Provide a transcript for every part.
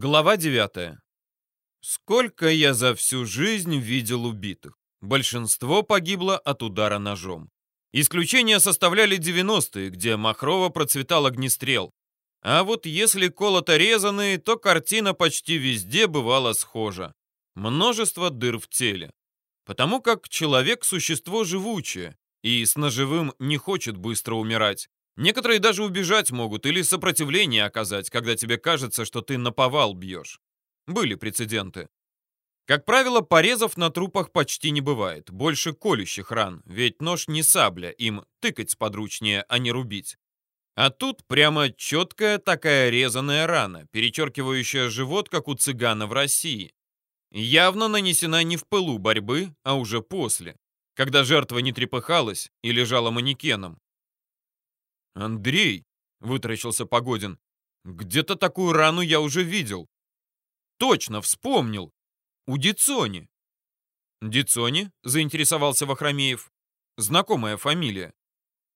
Глава 9. Сколько я за всю жизнь видел убитых. Большинство погибло от удара ножом. Исключения составляли 90-е, где Махрова процветал огнестрел. А вот если колото-резанные, то картина почти везде бывала схожа. Множество дыр в теле. Потому как человек – существо живучее, и с ножевым не хочет быстро умирать. Некоторые даже убежать могут или сопротивление оказать, когда тебе кажется, что ты наповал бьешь. Были прецеденты. Как правило, порезов на трупах почти не бывает, больше колющих ран, ведь нож не сабля, им тыкать сподручнее, а не рубить. А тут прямо четкая такая резаная рана, перечеркивающая живот, как у цыгана в России. Явно нанесена не в пылу борьбы, а уже после, когда жертва не трепыхалась и лежала манекеном. «Андрей!» — вытаращился Погодин. «Где-то такую рану я уже видел». «Точно, вспомнил! У Дицони!» «Дицони?» — заинтересовался Вахромеев. «Знакомая фамилия».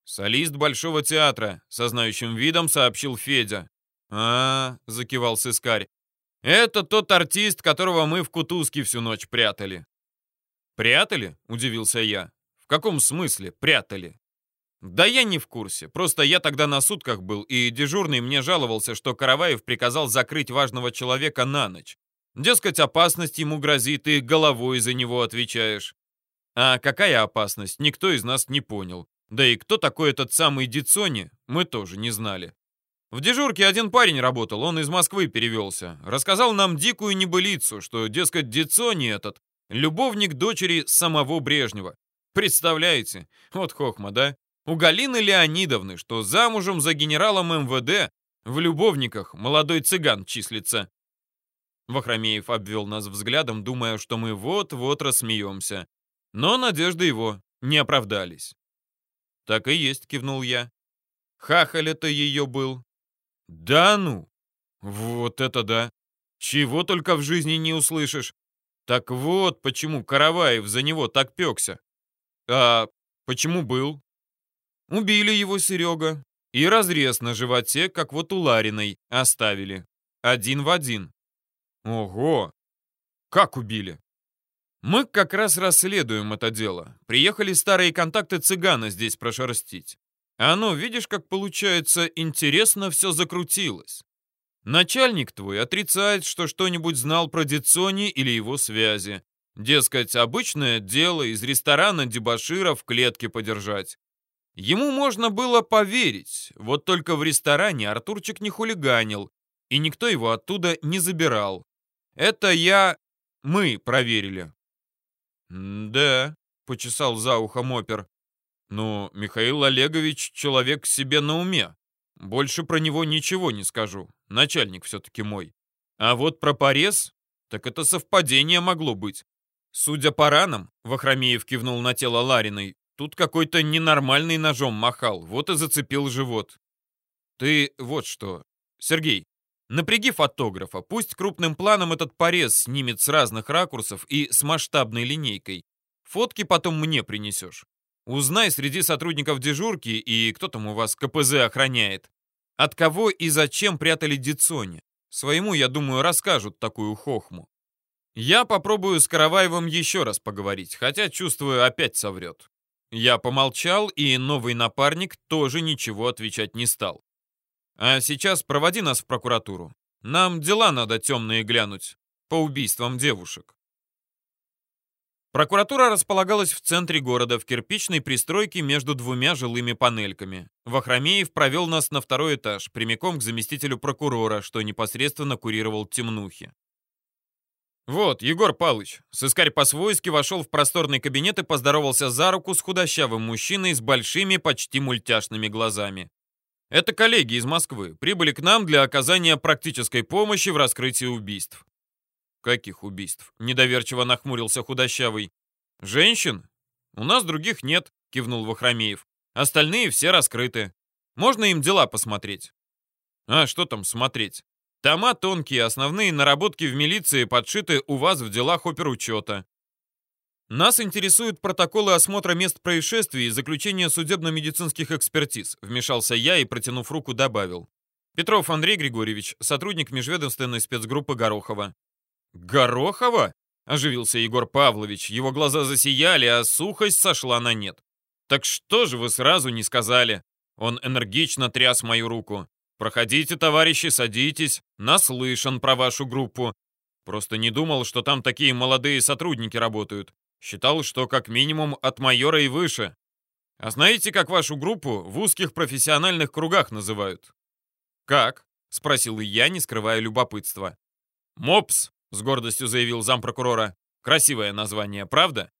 «Солист Большого театра», — со знающим видом сообщил Федя. а, -а, -а закивал сыскарь. «Это тот артист, которого мы в Кутузке всю ночь прятали». «Прятали?» — удивился я. «В каком смысле прятали?» Да я не в курсе. Просто я тогда на сутках был, и дежурный мне жаловался, что Караваев приказал закрыть важного человека на ночь. Дескать, опасность ему грозит, и головой за него отвечаешь. А какая опасность, никто из нас не понял. Да и кто такой этот самый Дицони, мы тоже не знали. В дежурке один парень работал, он из Москвы перевелся. Рассказал нам дикую небылицу, что, дескать, Дицони этот — любовник дочери самого Брежнева. Представляете? Вот хохма, да? У Галины Леонидовны, что замужем за генералом МВД, в любовниках молодой цыган числится. Вахромеев обвел нас взглядом, думая, что мы вот-вот рассмеемся. Но надежды его не оправдались. «Так и есть», — кивнул я. «Хахаль это ее был». «Да ну! Вот это да! Чего только в жизни не услышишь! Так вот, почему Караваев за него так пекся. А почему был? Убили его, Серега. И разрез на животе, как вот у Лариной, оставили. Один в один. Ого! Как убили? Мы как раз расследуем это дело. Приехали старые контакты цыгана здесь прошерстить. А ну, видишь, как получается, интересно все закрутилось. Начальник твой отрицает, что что-нибудь знал про Дицони или его связи. Дескать, обычное дело из ресторана дебошира в клетке подержать. Ему можно было поверить, вот только в ресторане Артурчик не хулиганил, и никто его оттуда не забирал. Это я... мы проверили. «Да», — почесал за ухом опер. «Ну, Михаил Олегович человек себе на уме. Больше про него ничего не скажу. Начальник все-таки мой. А вот про порез, так это совпадение могло быть. Судя по ранам, Вахромеев кивнул на тело Лариной, Тут какой-то ненормальный ножом махал, вот и зацепил живот. Ты вот что, Сергей, напряги фотографа, пусть крупным планом этот порез снимет с разных ракурсов и с масштабной линейкой. Фотки потом мне принесешь. Узнай среди сотрудников дежурки и кто там у вас КПЗ охраняет. От кого и зачем прятали Дицони. Своему, я думаю, расскажут такую хохму. Я попробую с Караваевым еще раз поговорить, хотя, чувствую, опять соврет. Я помолчал, и новый напарник тоже ничего отвечать не стал. А сейчас проводи нас в прокуратуру. Нам дела надо темные глянуть. По убийствам девушек. Прокуратура располагалась в центре города, в кирпичной пристройке между двумя жилыми панельками. Вахромеев провел нас на второй этаж, прямиком к заместителю прокурора, что непосредственно курировал темнухи. «Вот, Егор Палыч». Сыскарь по-свойски вошел в просторный кабинет и поздоровался за руку с худощавым мужчиной с большими, почти мультяшными глазами. «Это коллеги из Москвы. Прибыли к нам для оказания практической помощи в раскрытии убийств». «Каких убийств?» — недоверчиво нахмурился худощавый. «Женщин? У нас других нет», — кивнул Вахромеев. «Остальные все раскрыты. Можно им дела посмотреть». «А что там смотреть?» Тома тонкие, основные наработки в милиции подшиты у вас в делах оперучета. Нас интересуют протоколы осмотра мест происшествий и заключения судебно-медицинских экспертиз, вмешался я и, протянув руку, добавил. Петров Андрей Григорьевич, сотрудник межведомственной спецгруппы Горохова. Горохова? Оживился Егор Павлович. Его глаза засияли, а сухость сошла на нет. Так что же вы сразу не сказали? Он энергично тряс мою руку. «Проходите, товарищи, садитесь. Наслышан про вашу группу. Просто не думал, что там такие молодые сотрудники работают. Считал, что как минимум от майора и выше. А знаете, как вашу группу в узких профессиональных кругах называют?» «Как?» — спросил и я, не скрывая любопытства. «Мопс», — с гордостью заявил зампрокурора. «Красивое название, правда?»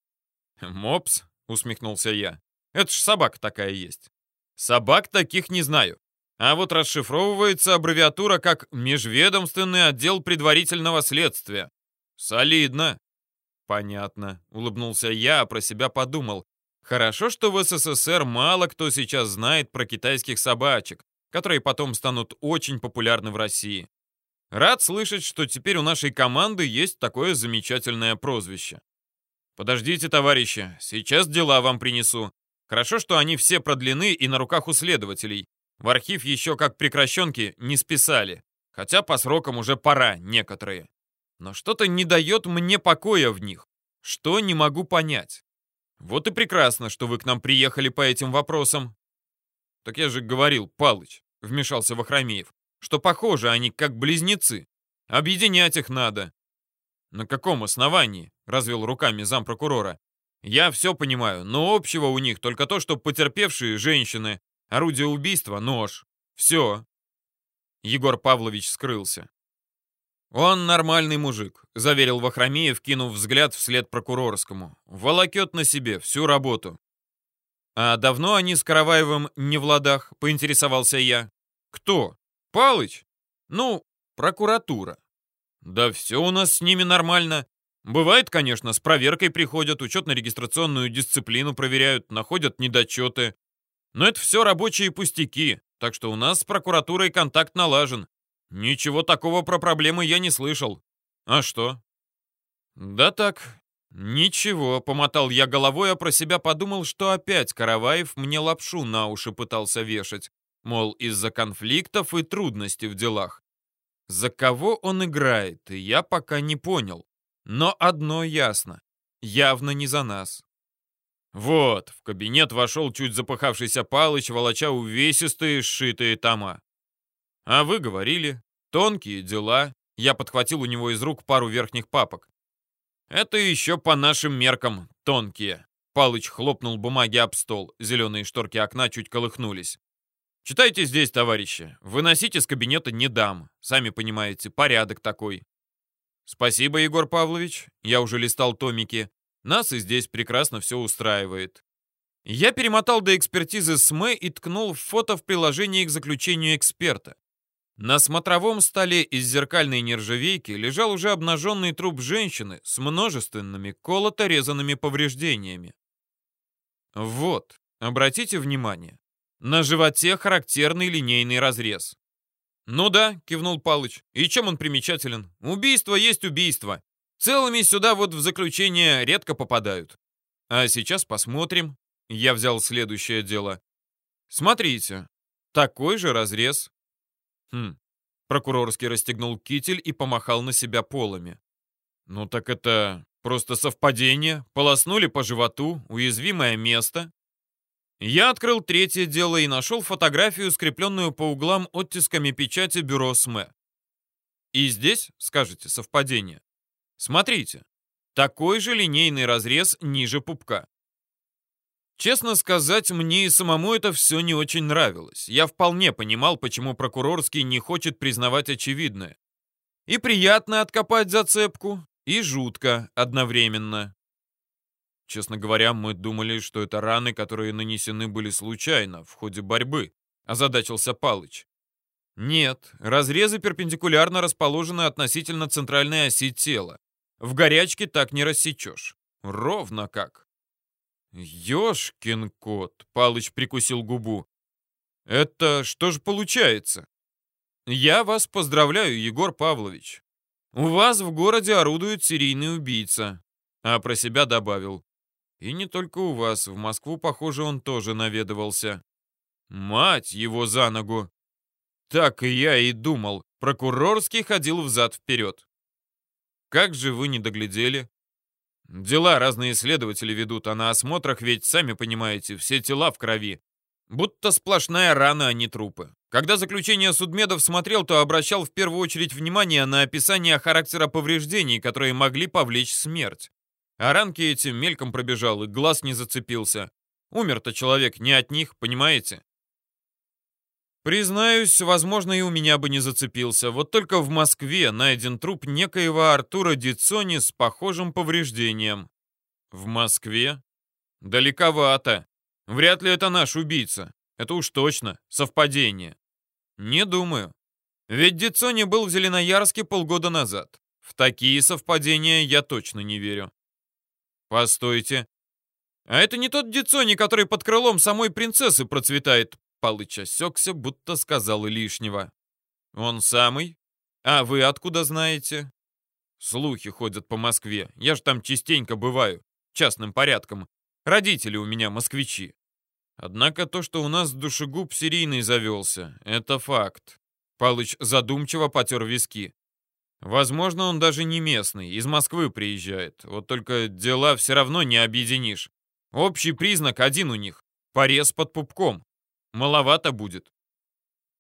«Мопс», — усмехнулся я. «Это ж собака такая есть». «Собак таких не знаю. А вот расшифровывается аббревиатура как «Межведомственный отдел предварительного следствия». Солидно. Понятно, улыбнулся я, а про себя подумал. Хорошо, что в СССР мало кто сейчас знает про китайских собачек, которые потом станут очень популярны в России. Рад слышать, что теперь у нашей команды есть такое замечательное прозвище. Подождите, товарищи, сейчас дела вам принесу. Хорошо, что они все продлены и на руках у следователей. В архив еще как прекращенки не списали, хотя по срокам уже пора некоторые. Но что-то не дает мне покоя в них. Что не могу понять. Вот и прекрасно, что вы к нам приехали по этим вопросам. Так я же говорил, Палыч, вмешался Вахромеев, что похоже они как близнецы. Объединять их надо. На каком основании? Развел руками зампрокурора. Я все понимаю, но общего у них только то, что потерпевшие женщины, Орудие убийства — нож. Все. Егор Павлович скрылся. «Он нормальный мужик», — заверил Вахромеев, кинув взгляд вслед прокурорскому. «Волокет на себе всю работу». «А давно они с Караваевым не в ладах?» — поинтересовался я. «Кто? Палыч? Ну, прокуратура». «Да все у нас с ними нормально. Бывает, конечно, с проверкой приходят, учетно-регистрационную дисциплину проверяют, находят недочеты. Но это все рабочие пустяки, так что у нас с прокуратурой контакт налажен. Ничего такого про проблемы я не слышал. А что? Да так, ничего, помотал я головой, а про себя подумал, что опять Караваев мне лапшу на уши пытался вешать. Мол, из-за конфликтов и трудностей в делах. За кого он играет, я пока не понял. Но одно ясно. Явно не за нас. Вот, в кабинет вошел чуть запыхавшийся Палыч, волоча увесистые сшитые тома. А вы говорили, тонкие дела. Я подхватил у него из рук пару верхних папок. Это еще по нашим меркам тонкие. Палыч хлопнул бумаги об стол. Зеленые шторки окна чуть колыхнулись. «Читайте здесь, товарищи. Выносить из кабинета не дам. Сами понимаете, порядок такой». «Спасибо, Егор Павлович». Я уже листал томики. Нас и здесь прекрасно все устраивает. Я перемотал до экспертизы СМЭ и ткнул фото в приложении к заключению эксперта. На смотровом столе из зеркальной нержавейки лежал уже обнаженный труп женщины с множественными колото-резанными повреждениями. Вот, обратите внимание, на животе характерный линейный разрез. «Ну да», — кивнул Палыч, — «и чем он примечателен? Убийство есть убийство. Целыми сюда вот в заключение редко попадают. А сейчас посмотрим. Я взял следующее дело. Смотрите, такой же разрез. Хм. Прокурорский расстегнул китель и помахал на себя полами. Ну так это просто совпадение. Полоснули по животу, уязвимое место. Я открыл третье дело и нашел фотографию, скрепленную по углам оттисками печати бюро СМЭ. И здесь, скажете, совпадение. Смотрите, такой же линейный разрез ниже пупка. Честно сказать, мне и самому это все не очень нравилось. Я вполне понимал, почему прокурорский не хочет признавать очевидное. И приятно откопать зацепку, и жутко одновременно. Честно говоря, мы думали, что это раны, которые нанесены были случайно, в ходе борьбы, озадачился Палыч. Нет, разрезы перпендикулярно расположены относительно центральной оси тела. В горячке так не рассечешь. Ровно как. Ёшкин кот, Палыч прикусил губу. Это что же получается? Я вас поздравляю, Егор Павлович. У вас в городе орудует серийный убийца. А про себя добавил. И не только у вас, в Москву, похоже, он тоже наведывался. Мать его за ногу! Так и я и думал. Прокурорский ходил взад-вперед. Как же вы не доглядели? Дела разные следователи ведут, а на осмотрах ведь, сами понимаете, все тела в крови. Будто сплошная рана, а не трупы. Когда заключение судмедов смотрел, то обращал в первую очередь внимание на описание характера повреждений, которые могли повлечь смерть. А ранки эти мельком пробежал, и глаз не зацепился. Умер-то человек не от них, понимаете? Признаюсь, возможно, и у меня бы не зацепился. Вот только в Москве найден труп некоего Артура Дицони с похожим повреждением. В Москве? Далековато. Вряд ли это наш убийца. Это уж точно. Совпадение. Не думаю. Ведь Дицони был в Зеленоярске полгода назад. В такие совпадения я точно не верю. Постойте. А это не тот Дицони, который под крылом самой принцессы процветает. Палыч осекся, будто сказал лишнего. Он самый? А вы откуда знаете? Слухи ходят по Москве. Я ж там частенько бываю. Частным порядком. Родители у меня москвичи. Однако то, что у нас душегуб серийный завелся, это факт. Палыч задумчиво потер виски. Возможно, он даже не местный, из Москвы приезжает. Вот только дела все равно не объединишь. Общий признак один у них — порез под пупком. Маловато будет.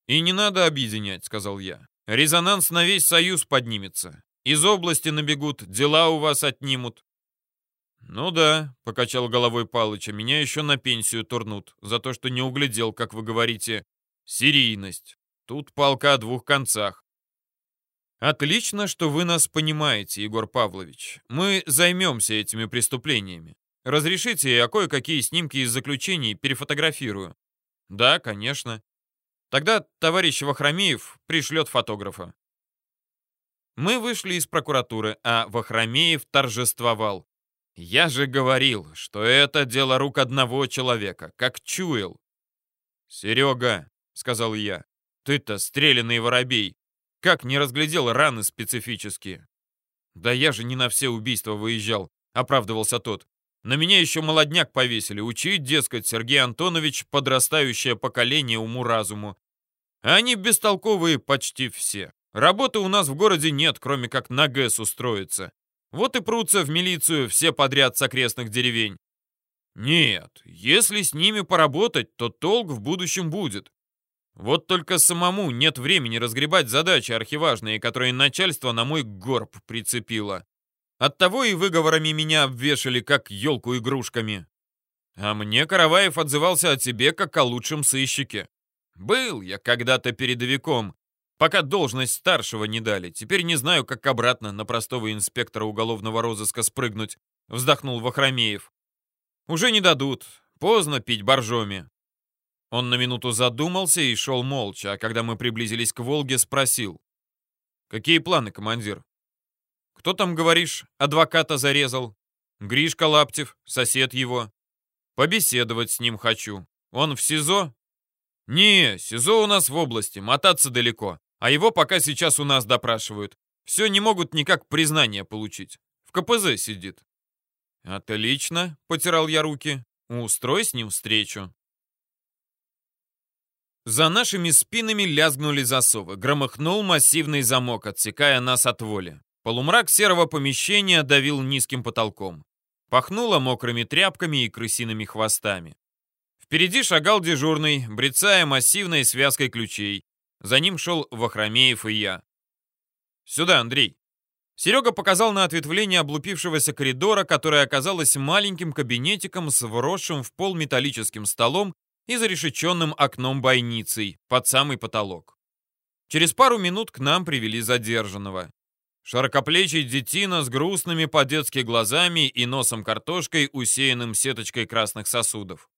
И не надо объединять, сказал я. Резонанс на весь Союз поднимется. Из области набегут, дела у вас отнимут. «Ну да», — покачал головой Палыча, — «меня еще на пенсию турнут за то, что не углядел, как вы говорите, серийность. Тут палка о двух концах». «Отлично, что вы нас понимаете, Егор Павлович. Мы займемся этими преступлениями. Разрешите, я кое-какие снимки из заключений перефотографирую?» «Да, конечно. Тогда товарищ Вахромеев пришлет фотографа». Мы вышли из прокуратуры, а Вахромеев торжествовал. Я же говорил, что это дело рук одного человека, как чуял. «Серега», — сказал я, — «ты-то стрелянный воробей. Как не разглядел раны специфические?» «Да я же не на все убийства выезжал», — оправдывался тот. «На меня еще молодняк повесили. Учить, дескать, Сергей Антонович, подрастающее поколение уму-разуму. Они бестолковые почти все. Работы у нас в городе нет, кроме как на ГЭС устроиться. Вот и прутся в милицию все подряд с окрестных деревень. Нет, если с ними поработать, то толк в будущем будет. Вот только самому нет времени разгребать задачи архиважные, которые начальство на мой горб прицепило. Оттого и выговорами меня обвешали, как елку игрушками. А мне Караваев отзывался о тебе, как о лучшем сыщике. Был я когда-то передовиком, Пока должность старшего не дали. Теперь не знаю, как обратно на простого инспектора уголовного розыска спрыгнуть», — вздохнул Вахромеев. «Уже не дадут. Поздно пить боржоми». Он на минуту задумался и шел молча, а когда мы приблизились к «Волге», спросил. «Какие планы, командир?» «Кто там, говоришь, адвоката зарезал?» «Гришка Лаптев, сосед его». «Побеседовать с ним хочу. Он в СИЗО?» «Не, СИЗО у нас в области, мотаться далеко. А его пока сейчас у нас допрашивают. Все не могут никак признание получить. В КПЗ сидит. Отлично, потирал я руки. Устрой с ним встречу. За нашими спинами лязгнули засовы. Громыхнул массивный замок, отсекая нас от воли. Полумрак серого помещения давил низким потолком. Пахнуло мокрыми тряпками и крысиными хвостами. Впереди шагал дежурный, брецая массивной связкой ключей. За ним шел Вахромеев и я. «Сюда, Андрей!» Серега показал на ответвление облупившегося коридора, которое оказалось маленьким кабинетиком с вросшим в пол металлическим столом и зарешеченным окном-бойницей под самый потолок. Через пару минут к нам привели задержанного. Широкоплечий детина с грустными по-детски глазами и носом картошкой, усеянным сеточкой красных сосудов.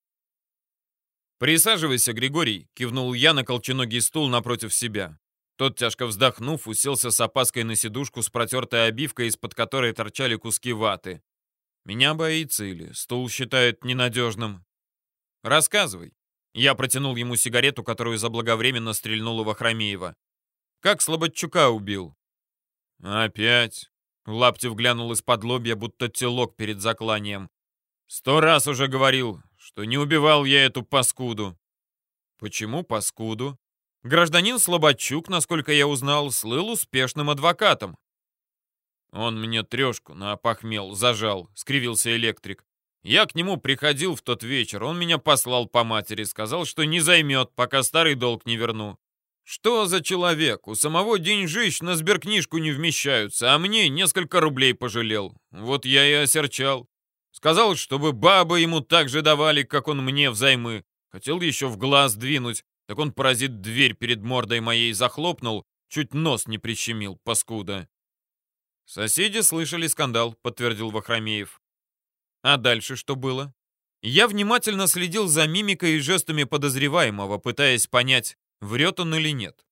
«Присаживайся, Григорий», — кивнул я на колченогий стул напротив себя. Тот, тяжко вздохнув, уселся с опаской на сидушку с протертой обивкой, из-под которой торчали куски ваты. «Меня боится или стул считает ненадежным?» «Рассказывай». Я протянул ему сигарету, которую заблаговременно стрельнула Вахромеева. «Как Слободчука убил?» «Опять?» Лаптев глянул из-под лобья, будто телок перед закланием. «Сто раз уже говорил, что не убивал я эту паскуду. Почему паскуду? Гражданин Слободчук, насколько я узнал, слыл успешным адвокатом. Он мне трешку на опохмел зажал, скривился электрик. Я к нему приходил в тот вечер, он меня послал по матери, сказал, что не займет, пока старый долг не верну. Что за человек? У самого деньжищ на сберкнижку не вмещаются, а мне несколько рублей пожалел. Вот я и осерчал. Сказал, чтобы бабы ему так же давали, как он мне взаймы. Хотел еще в глаз двинуть, так он, паразит, дверь перед мордой моей захлопнул, чуть нос не прищемил, паскуда. Соседи слышали скандал, подтвердил Вахромеев. А дальше что было? Я внимательно следил за мимикой и жестами подозреваемого, пытаясь понять, врет он или нет.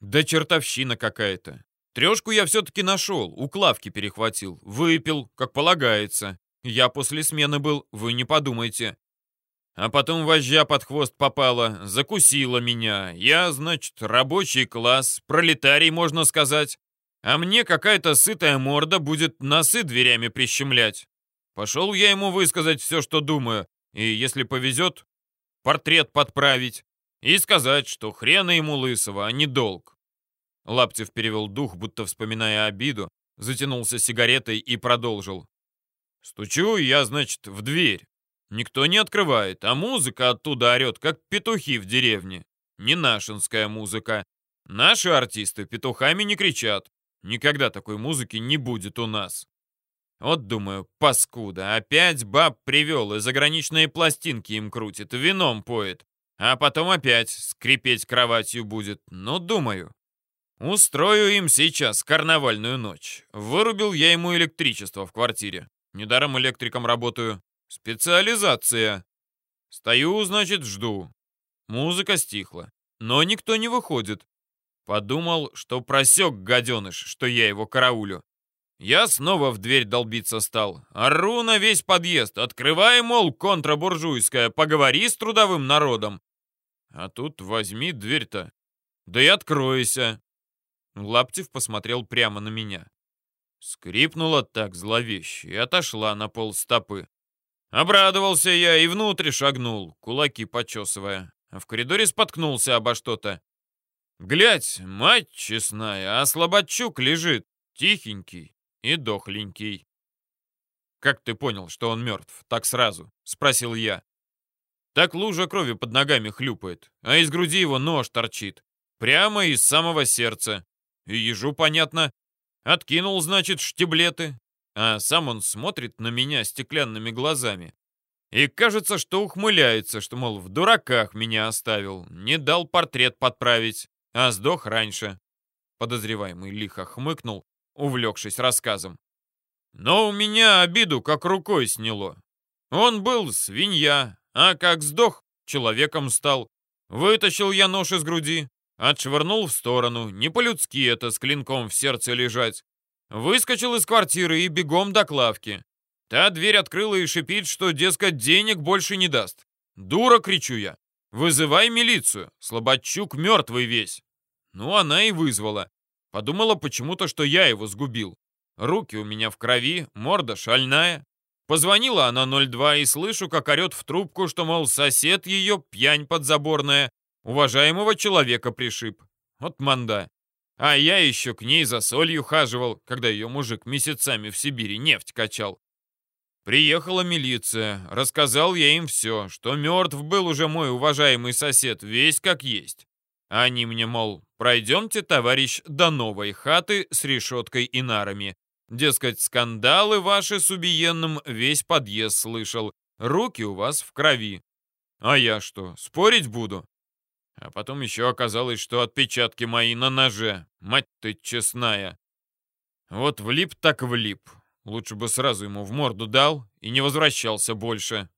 Да чертовщина какая-то. Трешку я все-таки нашел, у Клавки перехватил, выпил, как полагается. Я после смены был, вы не подумайте. А потом вожжа под хвост попала, закусила меня. Я, значит, рабочий класс, пролетарий, можно сказать. А мне какая-то сытая морда будет носы дверями прищемлять. Пошел я ему высказать все, что думаю, и, если повезет, портрет подправить. И сказать, что хрена ему лысого, а не долг. Лаптев перевел дух, будто вспоминая обиду, затянулся сигаретой и продолжил. Стучу я, значит, в дверь. Никто не открывает, а музыка оттуда орет, как петухи в деревне. Не нашинская музыка. Наши артисты петухами не кричат. Никогда такой музыки не будет у нас. Вот, думаю, паскуда, опять баб привел и заграничные пластинки им крутит, вином поет. А потом опять скрипеть кроватью будет. Ну, думаю. Устрою им сейчас карнавальную ночь. Вырубил я ему электричество в квартире. Недаром электриком работаю. Специализация. Стою, значит, жду. Музыка стихла. Но никто не выходит. Подумал, что просек гаденыш, что я его караулю. Я снова в дверь долбиться стал. Ору на весь подъезд. Открывай, мол, контрабуржуйская, поговори с трудовым народом. А тут возьми дверь-то. Да и откройся. Лаптев посмотрел прямо на меня. Скрипнула так зловеще и отошла на пол стопы. Обрадовался я и внутрь шагнул, кулаки почесывая. А в коридоре споткнулся обо что-то. Глядь, мать честная, а Слободчук лежит, тихенький и дохленький. «Как ты понял, что он мертв? Так сразу?» — спросил я. Так лужа крови под ногами хлюпает, а из груди его нож торчит. Прямо из самого сердца. И ежу понятно. Откинул, значит, штиблеты, а сам он смотрит на меня стеклянными глазами. И кажется, что ухмыляется, что, мол, в дураках меня оставил, не дал портрет подправить, а сдох раньше. Подозреваемый лихо хмыкнул, увлекшись рассказом. Но у меня обиду как рукой сняло. Он был свинья, а как сдох, человеком стал. Вытащил я нож из груди, отшвырнул в сторону, не по-людски это с клинком в сердце лежать. Выскочил из квартиры и бегом до Клавки. Та дверь открыла и шипит, что, дескать, денег больше не даст. «Дура!» — кричу я. «Вызывай милицию! Слободчук мертвый весь!» Ну, она и вызвала. Подумала почему-то, что я его сгубил. Руки у меня в крови, морда шальная. Позвонила она 02 и слышу, как орет в трубку, что, мол, сосед ее, пьянь подзаборная, уважаемого человека пришиб. Вот манда. А я еще к ней за солью хаживал, когда ее мужик месяцами в Сибири нефть качал. Приехала милиция, рассказал я им все, что мертв был уже мой уважаемый сосед, весь как есть. Они мне, мол, пройдемте, товарищ, до новой хаты с решеткой и нарами. Дескать, скандалы ваши с убиенным весь подъезд слышал, руки у вас в крови. А я что, спорить буду? А потом еще оказалось, что отпечатки мои на ноже. Мать ты честная. Вот влип так влип. Лучше бы сразу ему в морду дал и не возвращался больше.